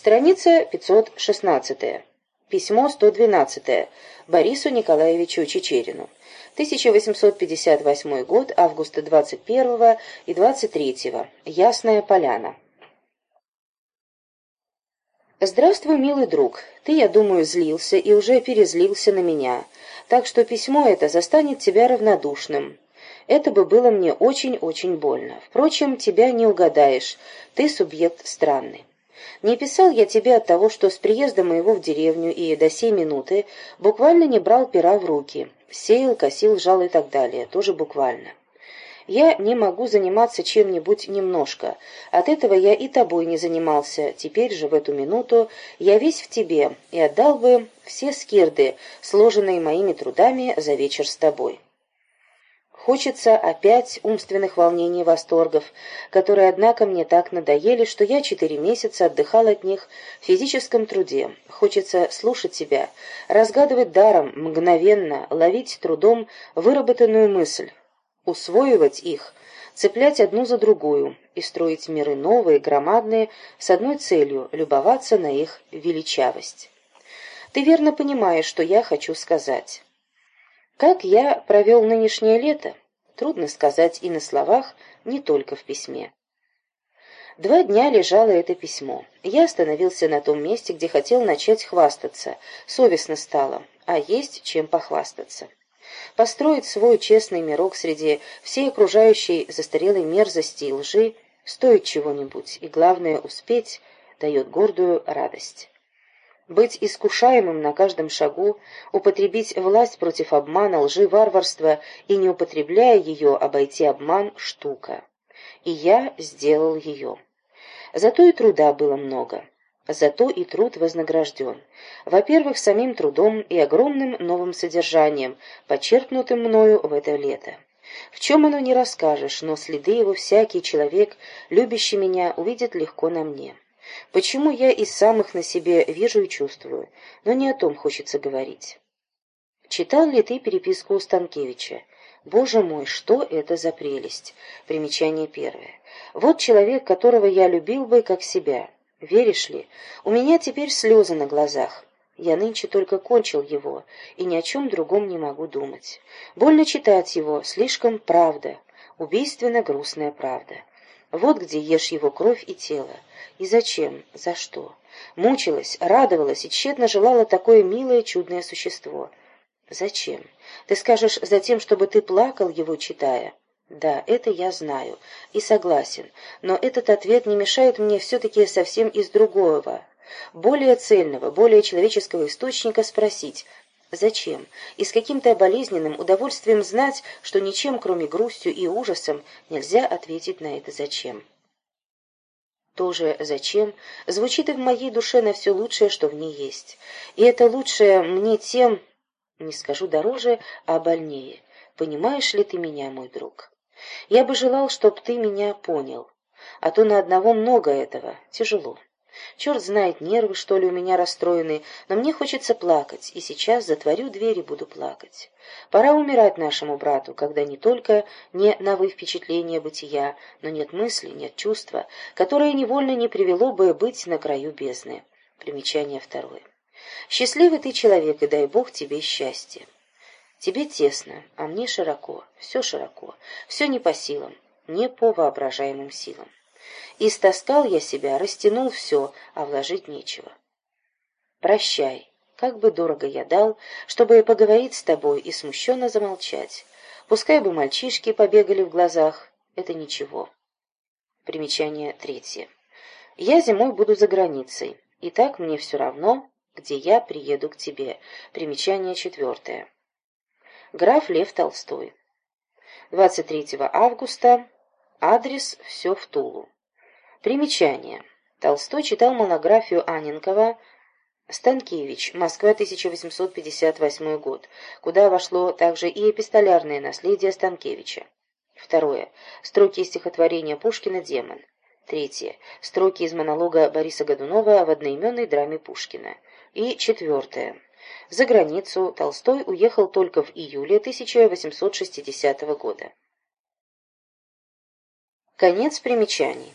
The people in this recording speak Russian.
Страница 516. Письмо 112. Борису Николаевичу Чечерину. 1858 год, августа 21 и 23. Ясная Поляна. Здравствуй, милый друг. Ты, я думаю, злился и уже перезлился на меня, так что письмо это застанет тебя равнодушным. Это бы было мне очень-очень больно. Впрочем, тебя не угадаешь, ты субъект странный. Не писал я тебе от того, что с приезда моего в деревню и до сей минуты буквально не брал пера в руки. Сеял, косил, жал и так далее, тоже буквально. Я не могу заниматься чем-нибудь немножко. От этого я и тобой не занимался. Теперь же, в эту минуту, я весь в тебе и отдал бы все скирды, сложенные моими трудами за вечер с тобой. Хочется опять умственных волнений и восторгов, которые, однако, мне так надоели, что я четыре месяца отдыхал от них в физическом труде. Хочется слушать себя, разгадывать даром, мгновенно, ловить трудом выработанную мысль, усвоивать их, цеплять одну за другую и строить миры новые, громадные, с одной целью — любоваться на их величавость. Ты верно понимаешь, что я хочу сказать. Как я провел нынешнее лето? Трудно сказать и на словах, не только в письме. Два дня лежало это письмо. Я остановился на том месте, где хотел начать хвастаться. Совестно стало, а есть чем похвастаться. Построить свой честный мирок среди всей окружающей застарелой мерзости и лжи стоит чего-нибудь, и, главное, успеть дает гордую радость. Быть искушаемым на каждом шагу, употребить власть против обмана, лжи, варварства и, не употребляя ее, обойти обман — штука. И я сделал ее. Зато и труда было много. Зато и труд вознагражден. Во-первых, самим трудом и огромным новым содержанием, почерпнутым мною в это лето. В чем оно не расскажешь, но следы его всякий человек, любящий меня, увидит легко на мне. Почему я из самых на себе вижу и чувствую, но не о том хочется говорить. Читал ли ты переписку у Станкевича? Боже мой, что это за прелесть? Примечание первое. Вот человек, которого я любил бы как себя. Веришь ли, у меня теперь слезы на глазах. Я нынче только кончил его, и ни о чем другом не могу думать. Больно читать его, слишком правда, убийственно грустная правда. Вот где ешь его кровь и тело. И зачем? За что? Мучилась, радовалась и тщетно желала такое милое чудное существо. Зачем? Ты скажешь, за тем, чтобы ты плакал, его читая? Да, это я знаю и согласен, но этот ответ не мешает мне все-таки совсем из другого, более цельного, более человеческого источника спросить, Зачем? И с каким-то болезненным удовольствием знать, что ничем, кроме грустью и ужасом, нельзя ответить на это «зачем». Тоже «зачем» звучит и в моей душе на все лучшее, что в ней есть. И это лучшее мне тем, не скажу дороже, а больнее. Понимаешь ли ты меня, мой друг? Я бы желал, чтоб ты меня понял. А то на одного много этого, тяжело. Черт знает, нервы, что ли, у меня расстроены, но мне хочется плакать, и сейчас затворю дверь и буду плакать. Пора умирать нашему брату, когда не только не новые впечатления бытия, но нет мысли, нет чувства, которое невольно не привело бы быть на краю бездны. Примечание второе. Счастливый ты человек, и дай Бог тебе счастья. Тебе тесно, а мне широко, все широко, все не по силам, не по воображаемым силам. Истаскал я себя, растянул все, а вложить нечего. Прощай, как бы дорого я дал, чтобы поговорить с тобой и смущенно замолчать. Пускай бы мальчишки побегали в глазах, это ничего. Примечание третье. Я зимой буду за границей, и так мне все равно, где я приеду к тебе. Примечание четвертое. Граф Лев Толстой. 23 августа. Адрес «Все в Тулу». Примечание. Толстой читал монографию Аненкова «Станкевич. Москва, 1858 год», куда вошло также и эпистолярное наследие Станкевича. Второе. Строки из стихотворения Пушкина «Демон». Третье. Строки из монолога Бориса Годунова в одноименной драме Пушкина. И четвертое. За границу Толстой уехал только в июле 1860 года. Конец примечаний.